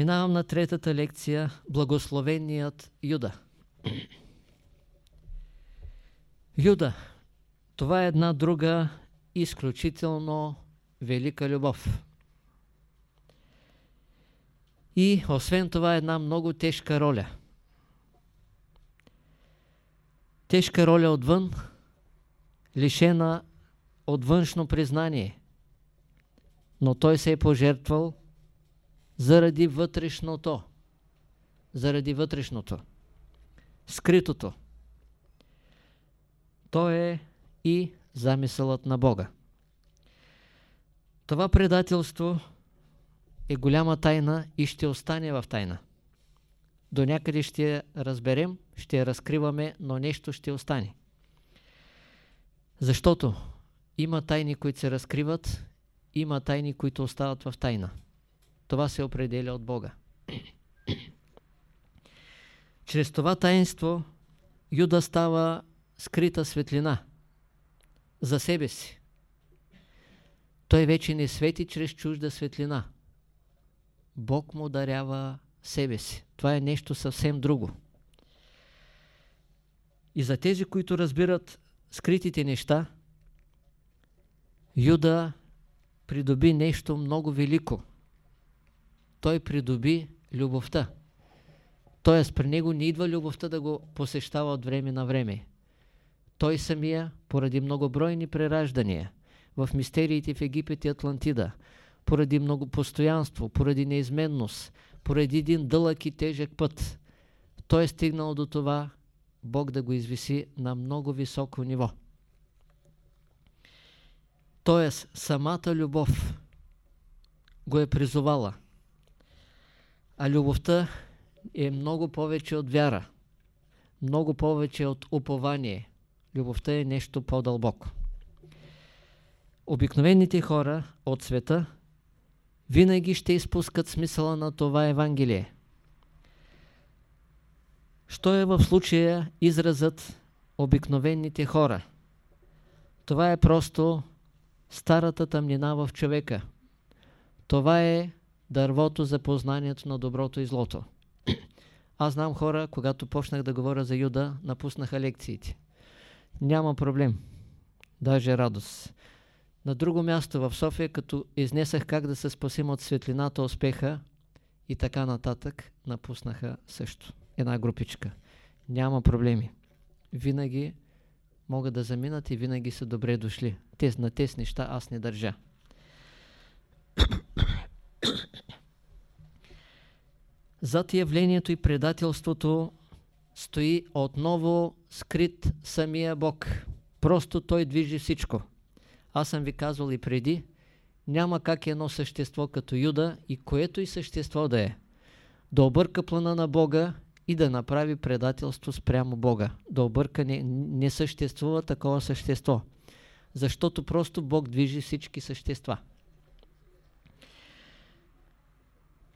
Минавам на третата лекция Благословеният Юда. Юда. Това е една друга изключително велика любов. И освен това една много тежка роля. Тежка роля отвън, лишена от външно признание. Но той се е пожертвал заради вътрешното. Заради вътрешното. Скритото. То е и замисълът на Бога. Това предателство е голяма тайна и ще остане в тайна. До някъде ще я разберем, ще я разкриваме, но нещо ще остане. Защото има тайни, които се разкриват, има тайни, които остават в тайна. Това се определя от Бога. Чрез това таинство Юда става скрита светлина за себе си. Той вече не свети чрез чужда светлина. Бог му дарява себе си. Това е нещо съвсем друго. И за тези, които разбират скритите неща, Юда придоби нещо много велико. Той придоби любовта. Тоест, при него не идва любовта да го посещава от време на време. Той самия, поради многобройни прераждания в мистериите в Египет и Атлантида, поради много постоянство, поради неизменност, поради един дълъг и тежък път, той е стигнал до това Бог да го извиси на много високо ниво. Тоест, самата любов го е призовала. А любовта е много повече от вяра, много повече от упование. Любовта е нещо по-дълбоко. Обикновените хора от света винаги ще изпускат смисъла на това Евангелие. Що е в случая изразът обикновените хора? Това е просто старата тъмнина в човека. Това е дървото за познанието на доброто и злото. Аз знам хора, когато почнах да говоря за Юда, напуснаха лекциите. Няма проблем. Даже радост. На друго място в София, като изнесах как да се спасим от светлината, успеха и така нататък, напуснаха също. Една групичка. Няма проблеми. Винаги могат да заминат и винаги са добре дошли. Тез, на тези неща аз не държа. Зад явлението и предателството стои отново скрит самия Бог. Просто Той движи всичко. Аз съм ви казвал и преди, няма как едно същество като Юда и което и същество да е, да обърка плана на Бога и да направи предателство спрямо Бога. Да обърка не, не съществува такова същество. Защото просто Бог движи всички същества.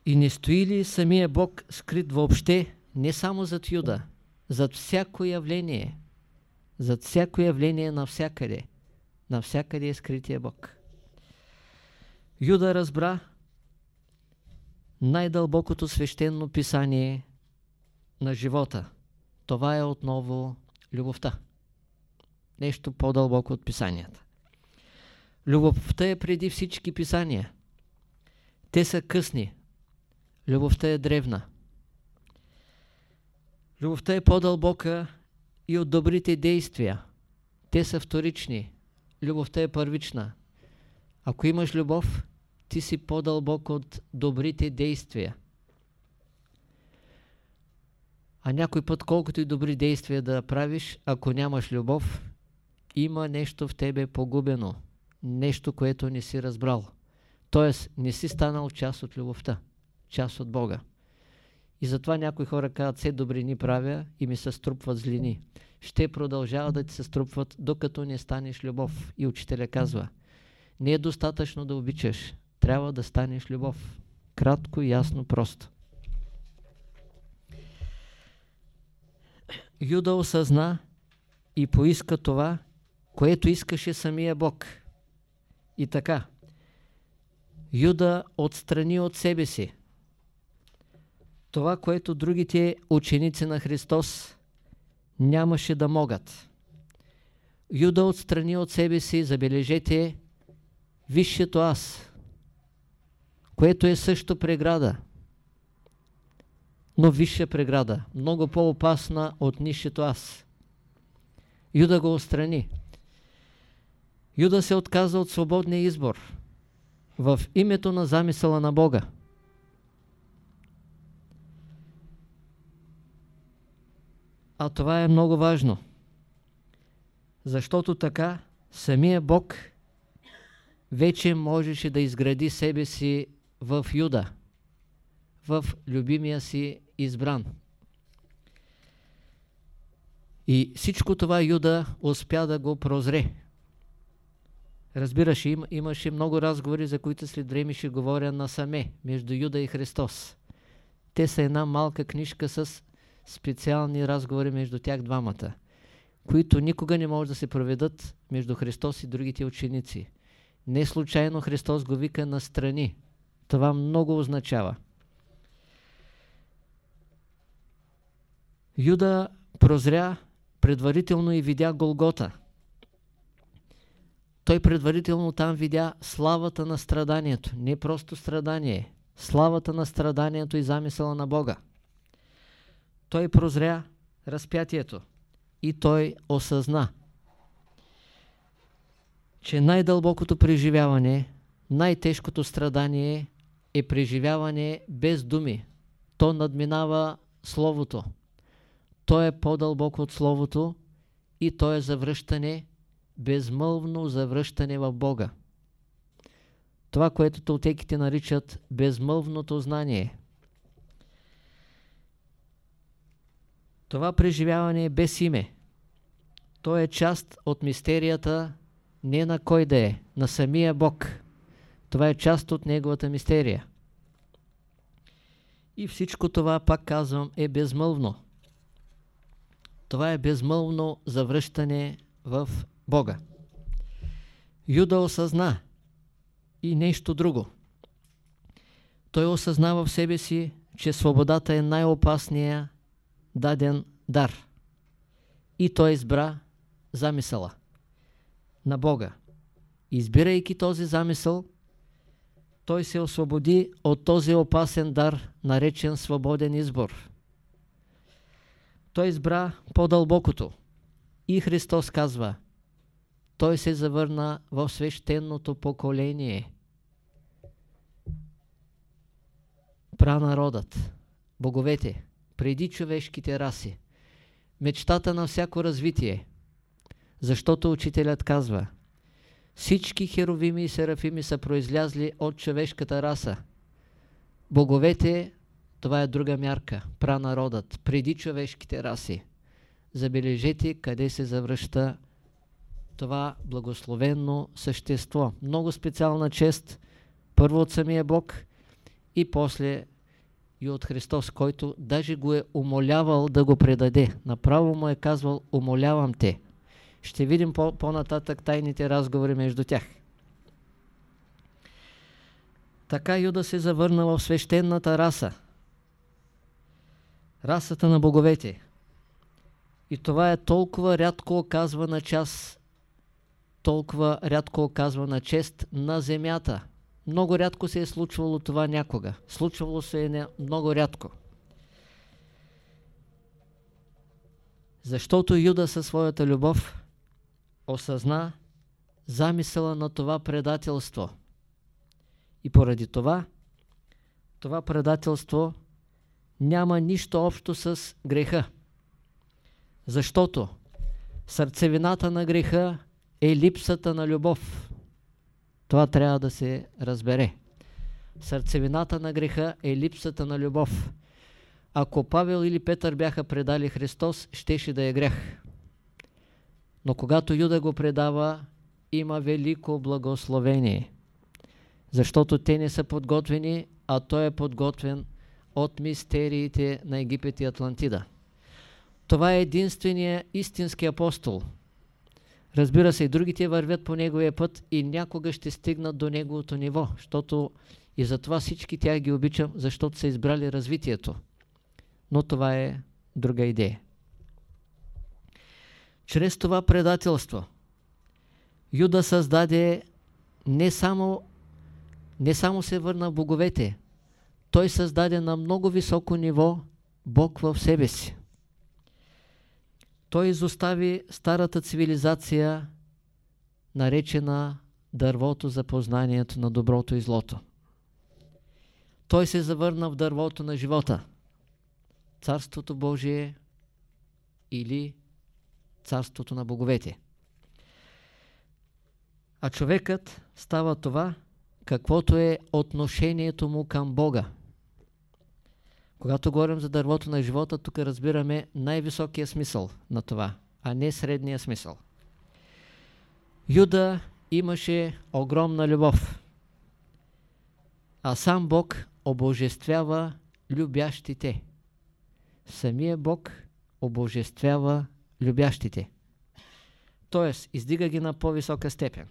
И не стои ли самия Бог скрит въобще не само зад Юда, зад всяко явление, зад всяко явление навсякъде. Навсякъде е скрития Бог. Юда разбра най-дълбокото свещено писание на живота. Това е отново любовта. Нещо по-дълбоко от писанията. Любовта е преди всички писания. Те са късни. Любовта е древна. Любовта е по-дълбока и от добрите действия. Те са вторични. Любовта е първична. Ако имаш любов, ти си по-дълбоко от добрите действия. А някой път, колкото и добри действия да правиш, ако нямаш любов, има нещо в тебе погубено. Нещо, което не си разбрал. Тоест, не си станал част от любовта. Част от Бога. И затова някои хора казват, все добрини правя и ми се струпват злини. Ще продължават да ти се струпват, докато не станеш любов. И учителя казва, не е достатъчно да обичаш, трябва да станеш любов. Кратко, ясно, просто. Юда осъзна и поиска това, което искаше самия Бог. И така, Юда отстрани от себе си Това, което другите ученици на Христос нямаше да могат. Юда отстрани от себе си, забележете, висшето аз, което е също преграда, но висша преграда, много по-опасна от нището аз. Юда го отстрани. Юда се отказа от свободния избор в името на замисъла на Бога. А това е много важно, защото така самия Бог вече можеше да изгради себе си в Юда, в любимия си избран. И всичко това Юда успя да го прозре. Разбираш, им, имаше много разговори, за които след време ще говоря насаме, между Юда и Христос. Те са една малка книжка с специални разговори между тях двамата, които никога не може да се проведат между Христос и другите ученици. Не случайно Христос го вика настрани. Това много означава. Юда прозря предварително и видя Голгота. Той предварително там видя славата на страданието. Не просто страдание, славата на страданието и замисъла на Бога. Той прозря разпятието и той осъзна, че най-дълбокото преживяване, най-тежкото страдание е преживяване без думи. То надминава Словото. То е по-дълбоко от Словото и то е завръщане, безмълвно завръщане в Бога. Това, което толтеките наричат безмълвното знание. Това преживяване е без име. То е част от мистерията не на кой да е, на самия Бог. Това е част от Неговата мистерия. И всичко това, пак казвам, е безмълвно. Това е безмълвно завръщане в Бога. Юда осъзна и нещо друго. Той осъзнава в себе си, че свободата е най-опасния даден дар. И той избра замисъла на Бога. Избирайки този замисъл, той се освободи от този опасен дар, наречен свободен избор. Той избра по-дълбокото. И Христос казва, той се завърна в свещеното поколение. Пранародът, боговете, преди човешките раси, мечтата на всяко развитие, защото учителят казва, всички херовими и серафими са произлязли от човешката раса. Боговете, това е друга мярка, пранародът, преди човешките раси. Забележете къде се завръща това благословенно същество. Много специална чест, първо от самия Бог и после и от Христос, който даже го е умолявал да го предаде. Направо му е казвал, умолявам те. Ще видим по-нататък по тайните разговори между тях. Така Юда се завърна в свещената раса. Расата на боговете. И това е толкова рядко оказвана част, толкова рядко оказвана чест на земята. Много рядко се е случвало това някога. Случвало се е много рядко. Защото Юда със своята любов осъзна замисъла на това предателство. И поради това, това предателство няма нищо общо с греха. Защото сърцевината на греха е липсата на любов. Това трябва да се разбере. Сърцевината на греха е липсата на любов. Ако Павел или Петър бяха предали Христос, щеше да е грех. Но когато Юда го предава, има велико благословение. Защото те не са подготвени, а той е подготвен от мистериите на Египет и Атлантида. Това е единствения истински апостол. Разбира се, и другите вървят по неговия път и някога ще стигнат до неговото ниво, защото и затова всички тях ги обичам, защото са избрали развитието. но това е друга идея. Чрез това предателство Юда създаде не само, не само се върна в боговете, той създаде на много високо ниво Бог в себе си. Той изостави старата цивилизация, наречена дървото за познанието на доброто и злото. Той се завърна в дървото на живота. Царството Божие или царството на боговете. А човекът става това, каквото е отношението му към Бога. Когато говорим за дървото на живота, тук разбираме най-високия смисъл на това, а не средния смисъл. Юда имаше огромна любов, а сам Бог обожествява любящите. Самия Бог обожествява любящите. Тоест, издига ги на по-висока степен.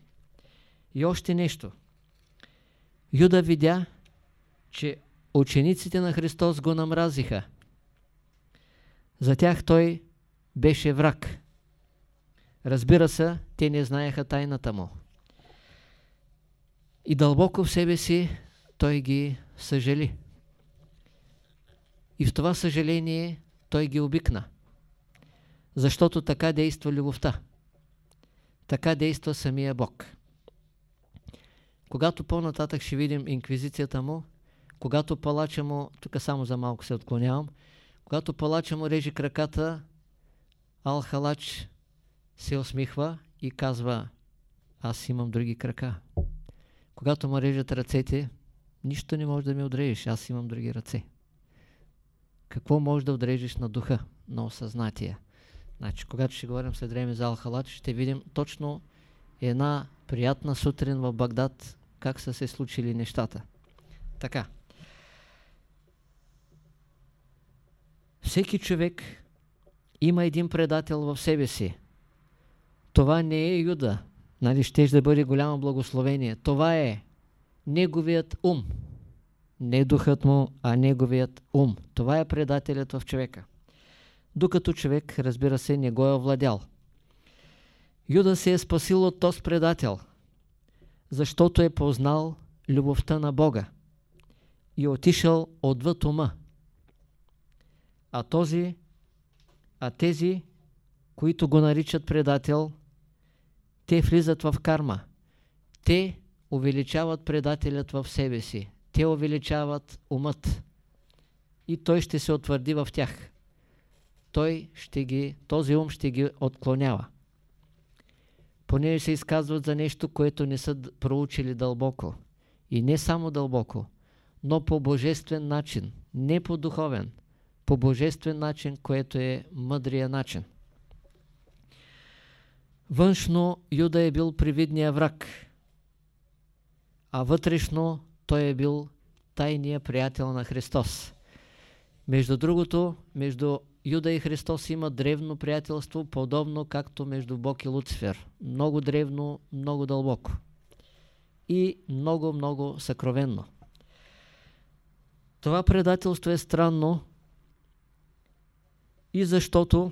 И още нещо. Юда видя, че учениците на Христос го намразиха. За тях той беше враг. Разбира се, те не знаеха тайната му. И дълбоко в себе си той ги съжали. И в това съжаление той ги обикна. Защото така действа любовта. Така действа самия Бог. Когато по-нататък ще видим инквизицията му, когато палача му, тук само за малко се отклонявам, когато палача му режи краката, Ал-Халач се усмихва и казва аз имам други крака. Когато му режат ръцете, нищо не може да ми отрежеш, аз имам други ръце. Какво може да отрежеш на духа, на осъзнатия? Значи, когато ще говорим след време за Алхалат, ще видим точно една приятна сутрин в Багдад, как са се случили нещата. Така. Всеки човек има един предател в себе си. Това не е Юда. Нали, ще да бъде голямо благословение. Това е неговият ум. Не духът му, а неговият ум. Това е предателят в човека. Докато човек, разбира се, не го е овладял. Юда се е спасил от този предател, защото е познал любовта на Бога и отишъл отвъд ума. А този, а тези, които го наричат предател, те влизат в карма. Те увеличават предателят в себе си. Те увеличават умът. И той ще се утвърди в тях. Той ще ги, този ум ще ги отклонява. Понеже се изказват за нещо, което не са проучили дълбоко. И не само дълбоко, но по божествен начин, не по духовен, по божествен начин, което е мъдрия начин. Външно Юда е бил привидния враг, а вътрешно той е бил тайния приятел на Христос. Между другото, между Юда и Христос има древно приятелство, подобно както между Бог и Луцифер. Много древно, много дълбоко. И много, много съкровенно. Това предателство е странно и защото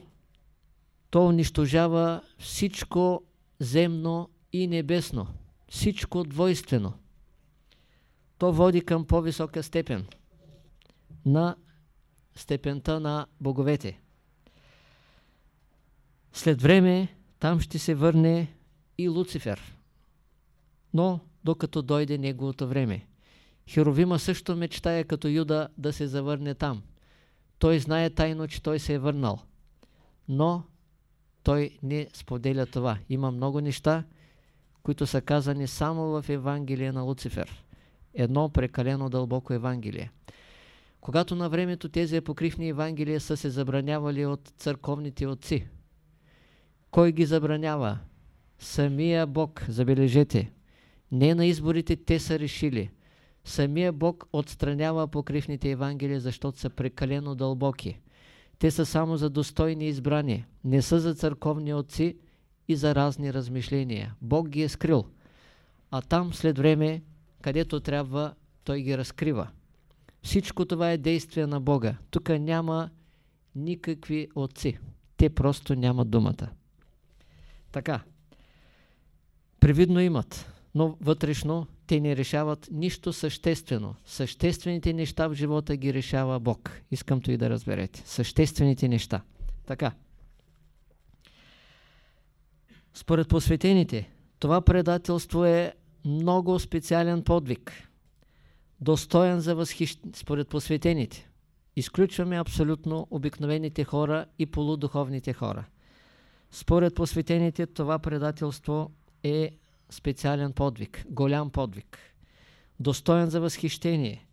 то унищожава всичко земно и небесно. Всичко двойствено. То води към по-висока степен на степента на боговете. След време там ще се върне и Луцифер. Но докато дойде неговото време. Херовима също мечтая като Юда да се завърне там. Той знае тайно, че той се е върнал. Но той не споделя това. Има много неща, които са казани само в Евангелие на Луцифер. Едно прекалено дълбоко Евангелие. Когато на времето тези апокривни Евангелия са се забранявали от църковните отци, кой ги забранява? Самия Бог, забележете. Не на изборите те са решили. Самия Бог отстранява апокривните Евангелия, защото са прекалено дълбоки. Те са само за достойни избрани, не са за църковни отци и за разни размишления. Бог ги е скрил. А там след време, където трябва, Той ги разкрива. Всичко това е действие на Бога. Тук няма никакви отци. Те просто нямат думата. Така. Привидно имат, но вътрешно те не решават нищо съществено. Съществените неща в живота ги решава Бог. Искам то и да разберете. Съществените неща. Така. Според посветените, това предателство е много специален подвиг. Достоен за възхищение, според посветените. Изключваме абсолютно обикновените хора и полудуховните хора. Според посветените това предателство е специален подвиг, голям подвиг. Достоен за възхищение,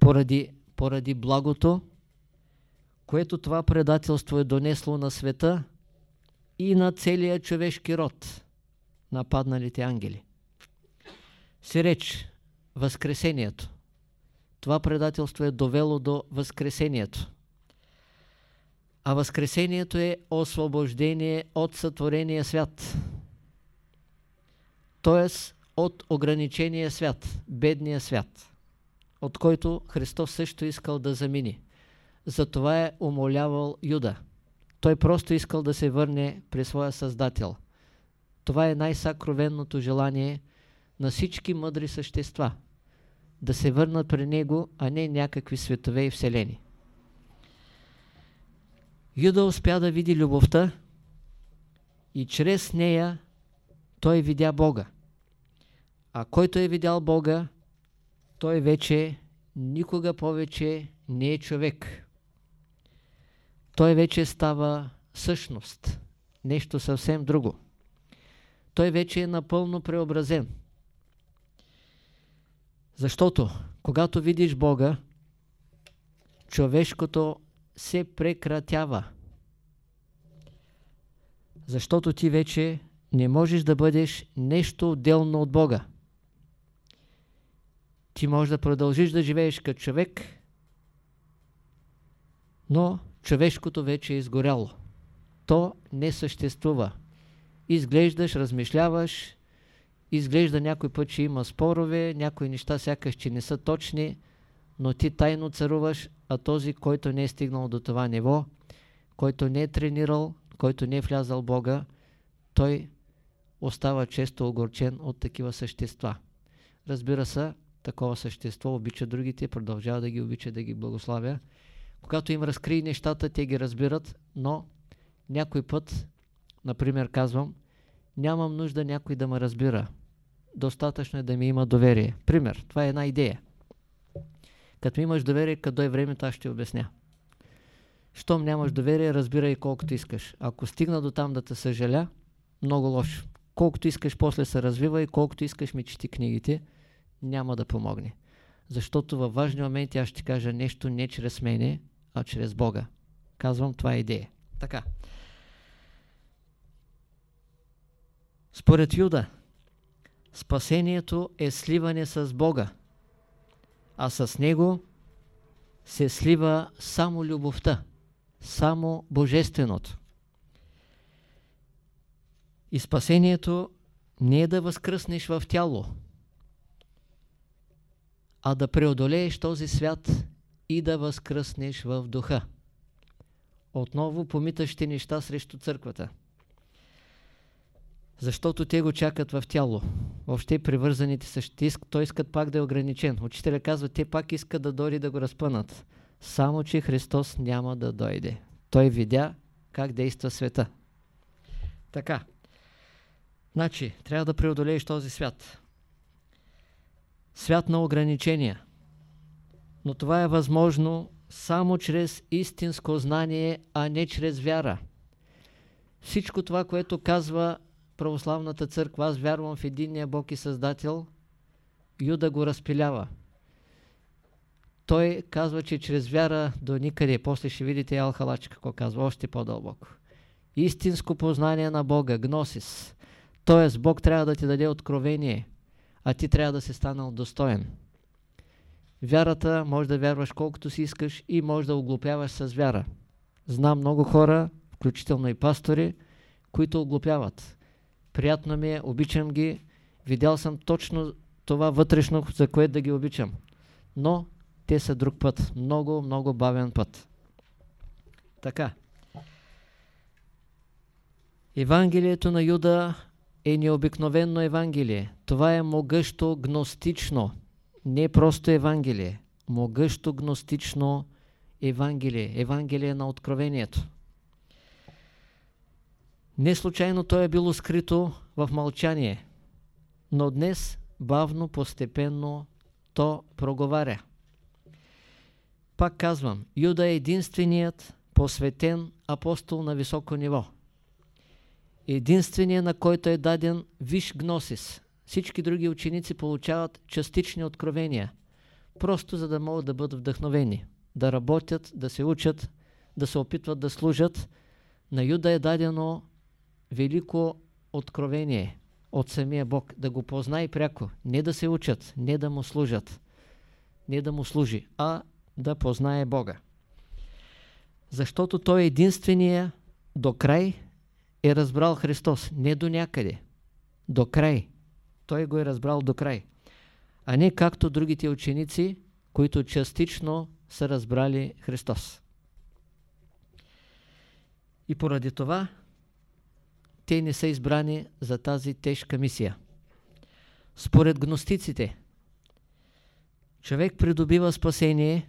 поради, поради благото, което това предателство е донесло на света и на целия човешки род, нападналите ангели. Си реч, Възкресението. Това предателство е довело до Възкресението. А Възкресението е освобождение от сътворения свят. т.е. от ограничения свят, бедния свят, от който Христос също искал да замини. Затова е умолявал Юда. Той просто искал да се върне при своя Създател. Това е най-сакровенното желание на всички мъдри същества. Да се върнат при Него, а не някакви светове и вселени. Юда успя да види любовта и чрез нея той видя Бога. А който е видял Бога, той вече никога повече не е човек. Той вече става същност, нещо съвсем друго. Той вече е напълно преобразен. Защото, когато видиш Бога, човешкото се прекратява. Защото ти вече не можеш да бъдеш нещо отделно от Бога. Ти можеш да продължиш да живееш като човек, но човешкото вече е изгоряло. То не съществува. Изглеждаш, размишляваш, изглежда някой път, че има спорове, някои неща сякаш, че не са точни, но ти тайно царуваш, а този, който не е стигнал до това ниво, който не е тренирал, който не е влязал Бога, той остава често огорчен от такива същества. Разбира се, такова същество обича другите, продължава да ги обича, да ги благославя. Когато им разкрие нещата, те ги разбират, но някой път, например казвам, нямам нужда някой да ме разбира. Достатъчно е да ми има доверие. Пример, това е една идея. Като имаш доверие, като е времето, аз ще обясня. Щом нямаш доверие, разбирай колкото искаш. Ако стигна до там да те съжаля, много лошо. Колкото искаш, после се развива и колкото искаш ми чети книгите, няма да помогне. Защото във важни моменти аз ще кажа нещо не чрез мене, а чрез Бога. Казвам, това е идея. Така. Според Юда, спасението е сливане с Бога, а с Него се слива само любовта, само Божественото. И спасението не е да възкръснеш в тяло, а да преодолееш този свят и да възкръснеш в духа. Отново помитащи неща срещу църквата. Защото те го чакат в тяло. Въобще привързаните същи, той искат пак да е ограничен. Учителя казва, те пак искат да дойде да го разпънат. Само, че Христос няма да дойде. Той видя как действа света. Така. Значи, трябва да преодолееш този свят. Свят на ограничения. Но това е възможно само чрез истинско знание, а не чрез вяра. Всичко това, което казва православната църква, аз вярвам в единния Бог и Създател, Юда го разпилява. Той казва, че чрез вяра до никъде, после ще видите Алхалач какво казва, още по-дълбоко. Истинско познание на Бога, гносис. Тоест, Бог трябва да ти даде откровение, а ти трябва да се станал достоен. Вярата може да вярваш колкото си искаш и може да оглупяваш с вяра. Знам много хора, включително и пастори, които оглупяват. Приятно ми е, обичам ги, видял съм точно това вътрешно, за което да ги обичам. Но те са друг път. Много, много бавен път. Така. Евангелието на Юда е необикновено Евангелие. Това е могъщо гностично, не просто Евангелие. Могъщо гностично Евангелие. Евангелие на откровението. Не случайно то е било скрито в мълчание, но днес бавно, постепенно то проговаря. Пак казвам, Юда е единственият посветен апостол на високо ниво. Единственият, на който е даден виш гносис. Всички други ученици получават частични откровения, просто за да могат да бъдат вдъхновени, да работят, да се учат, да се опитват да служат. На Юда е дадено велико откровение от самия Бог, да го познае пряко, не да се учат, не да му служат, не да му служи, а да познае Бога. Защото той е единствения до край е разбрал Христос, не до някъде, до край. Той го е разбрал до край. А не както другите ученици, които частично са разбрали Христос. И поради това те не са избрани за тази тежка мисия. Според гностиците, човек придобива спасение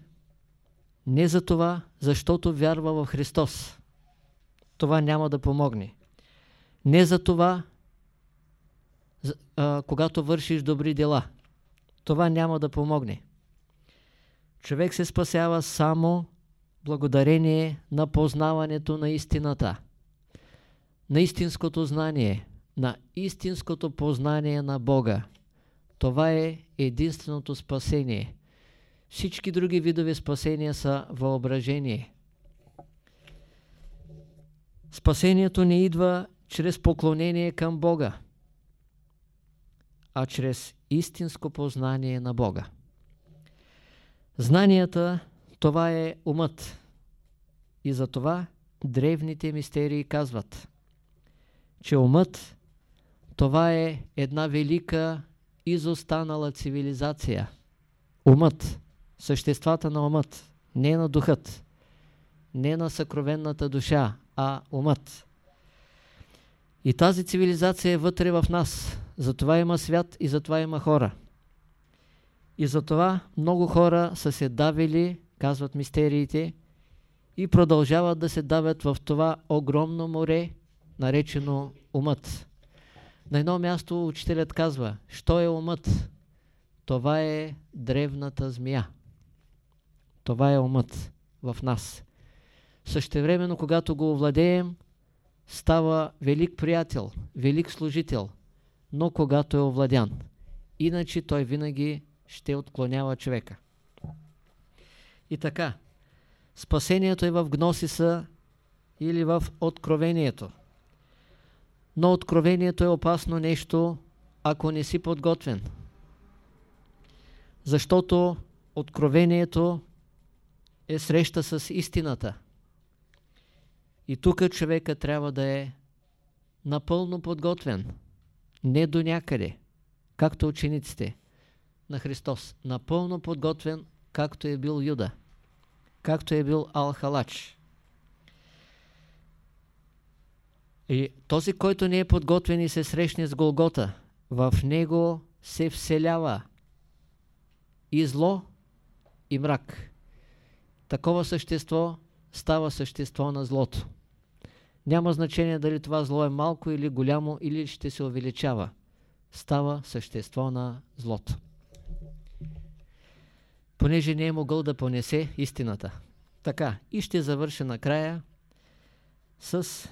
не за това, защото вярва в Христос. Това няма да помогне. Не за това, когато вършиш добри дела. Това няма да помогне. Човек се спасява само благодарение на познаването на истината на истинското знание, на истинското познание на Бога. Това е единственото спасение. Всички други видове спасения са въображение. Спасението не идва чрез поклонение към Бога, а чрез истинско познание на Бога. Знанията, това е умът. И затова древните мистерии казват – че умът това е една велика изостанала цивилизация. Умът, съществата на умът, не на духът, не на съкровенната душа, а умът. И тази цивилизация е вътре в нас. Затова има свят и затова има хора. И затова много хора са се давили, казват мистериите, и продължават да се давят в това огромно море, наречено умът. На едно място учителят казва, що е умът? Това е древната змия. Това е умът в нас. Същевременно, когато го овладеем, става велик приятел, велик служител, но когато е овладян. Иначе той винаги ще отклонява човека. И така, спасението е в гносиса или в откровението. Но откровението е опасно нещо, ако не си подготвен. Защото откровението е среща с истината. И тук човека трябва да е напълно подготвен. Не до някъде, както учениците на Христос. Напълно подготвен, както е бил Юда, както е бил Алхалач. И този, който не е подготвен и се срещне с Голгота, в него се вселява и зло, и мрак. Такова същество става същество на злото. Няма значение дали това зло е малко или голямо, или ще се увеличава. Става същество на злото. Понеже не е могъл да понесе истината. Така, и ще завърша накрая с